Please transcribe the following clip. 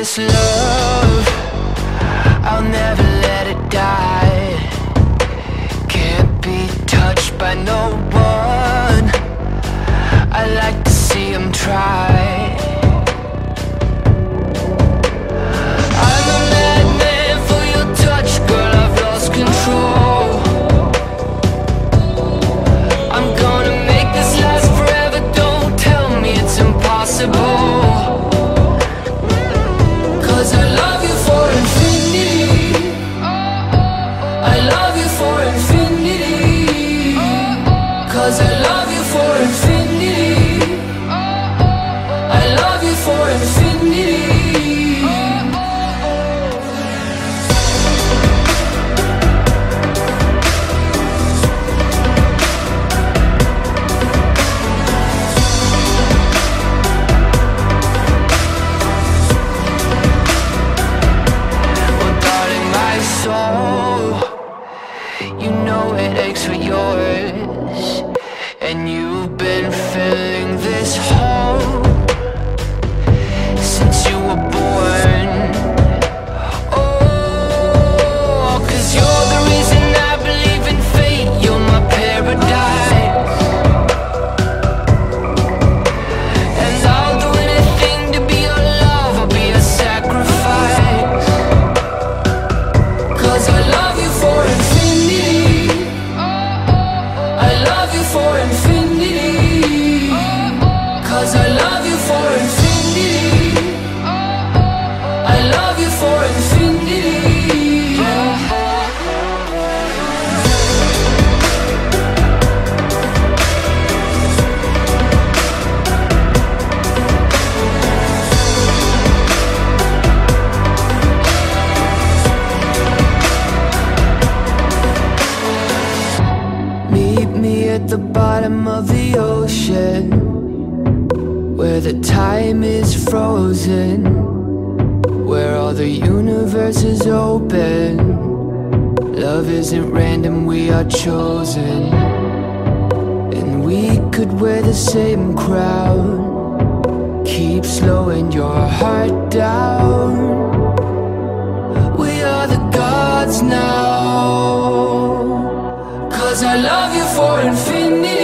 this love I'll never let it die. Can't be touched by no Cause I love you for infinity. I love you for infinity. My soul, you know it aches for yours, and you've been filling this hole the bottom of the ocean Where the time is frozen Where all the universe is open. Love isn't random, we are chosen. And we could wear the same crown. Keep slowing your Cause I love you for infinity.